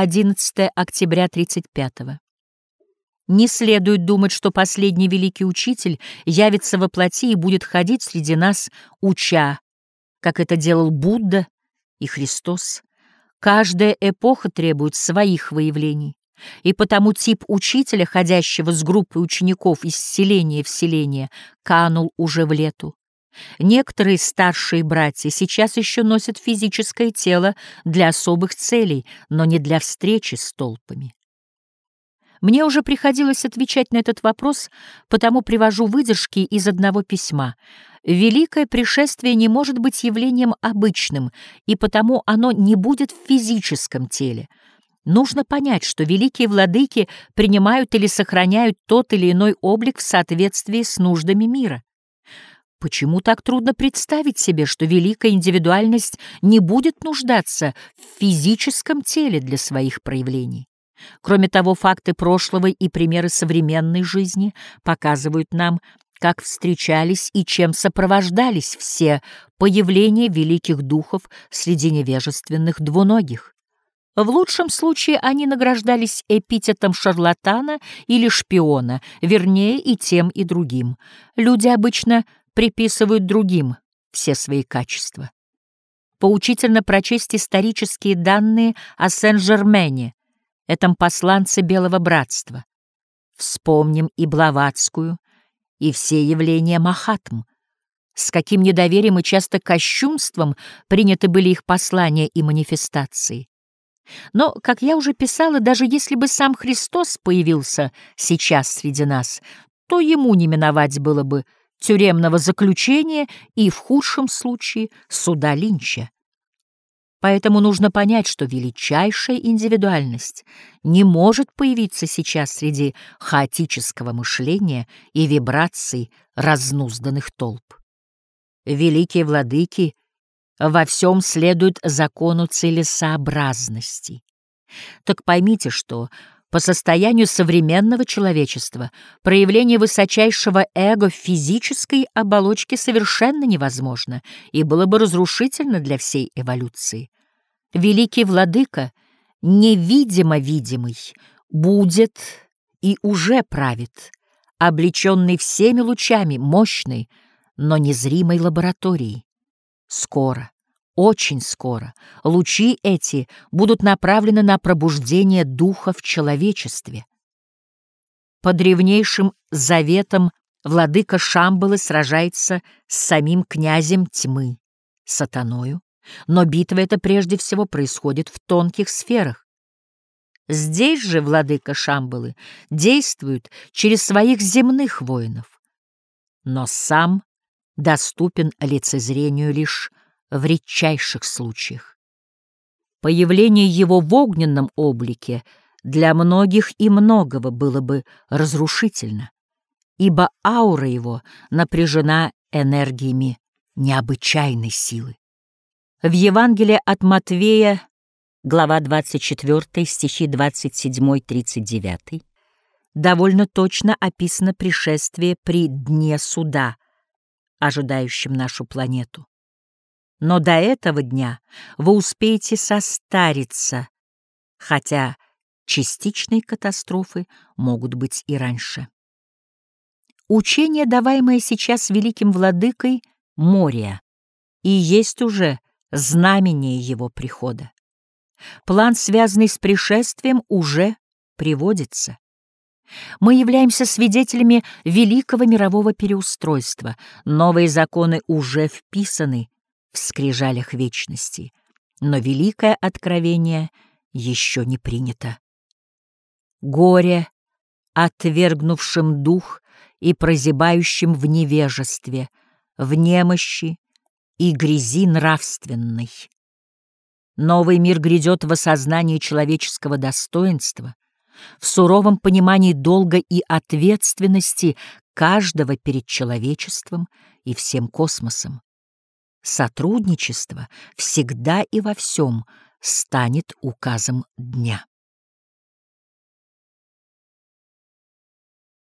11 октября 35 -го. Не следует думать, что последний великий учитель явится во плоти и будет ходить среди нас, уча, как это делал Будда и Христос. Каждая эпоха требует своих выявлений, и потому тип учителя, ходящего с группой учеников из селения в селение, канул уже в лету. Некоторые старшие братья сейчас еще носят физическое тело для особых целей, но не для встречи с толпами. Мне уже приходилось отвечать на этот вопрос, потому привожу выдержки из одного письма. Великое пришествие не может быть явлением обычным, и потому оно не будет в физическом теле. Нужно понять, что великие владыки принимают или сохраняют тот или иной облик в соответствии с нуждами мира. Почему так трудно представить себе, что великая индивидуальность не будет нуждаться в физическом теле для своих проявлений? Кроме того, факты прошлого и примеры современной жизни показывают нам, как встречались и чем сопровождались все появления великих духов среди невежественных двуногих. В лучшем случае они награждались эпитетом шарлатана или шпиона, вернее и тем, и другим. Люди обычно приписывают другим все свои качества. Поучительно прочесть исторические данные о Сен-Жермене, этом посланце Белого Братства. Вспомним и Блаватскую, и все явления Махатм. С каким недоверием и часто кощунством приняты были их послания и манифестации. Но, как я уже писала, даже если бы сам Христос появился сейчас среди нас, то ему не миновать было бы тюремного заключения и, в худшем случае, суда Линча. Поэтому нужно понять, что величайшая индивидуальность не может появиться сейчас среди хаотического мышления и вибраций разнузданных толп. Великие владыки во всем следуют закону целесообразности. Так поймите, что по состоянию современного человечества проявление высочайшего эго в физической оболочке совершенно невозможно и было бы разрушительно для всей эволюции. Великий владыка, невидимо видимый, будет и уже правит, облеченный всеми лучами мощной, но незримой лаборатории. Скоро очень скоро лучи эти будут направлены на пробуждение духа в человечестве. По древнейшим заветам владыка Шамбалы сражается с самим князем тьмы, сатаною, но битва эта прежде всего происходит в тонких сферах. Здесь же владыка Шамбалы действует через своих земных воинов, но сам доступен лицезрению лишь в редчайших случаях. Появление его в огненном облике для многих и многого было бы разрушительно, ибо аура его напряжена энергиями необычайной силы. В Евангелии от Матвея, глава 24, стихи 27-39, довольно точно описано пришествие при дне суда, ожидающем нашу планету. Но до этого дня вы успеете состариться, хотя частичные катастрофы могут быть и раньше. Учение, даваемое сейчас великим владыкой, море, и есть уже знамение его прихода. План, связанный с пришествием, уже приводится. Мы являемся свидетелями великого мирового переустройства. Новые законы уже вписаны в скрижалях вечности, но великое откровение еще не принято. Горе, отвергнувшим дух и прозябающим в невежестве, в немощи и грязи нравственной. Новый мир грядет в осознании человеческого достоинства, в суровом понимании долга и ответственности каждого перед человечеством и всем космосом. Сотрудничество всегда и во всем станет указом дня.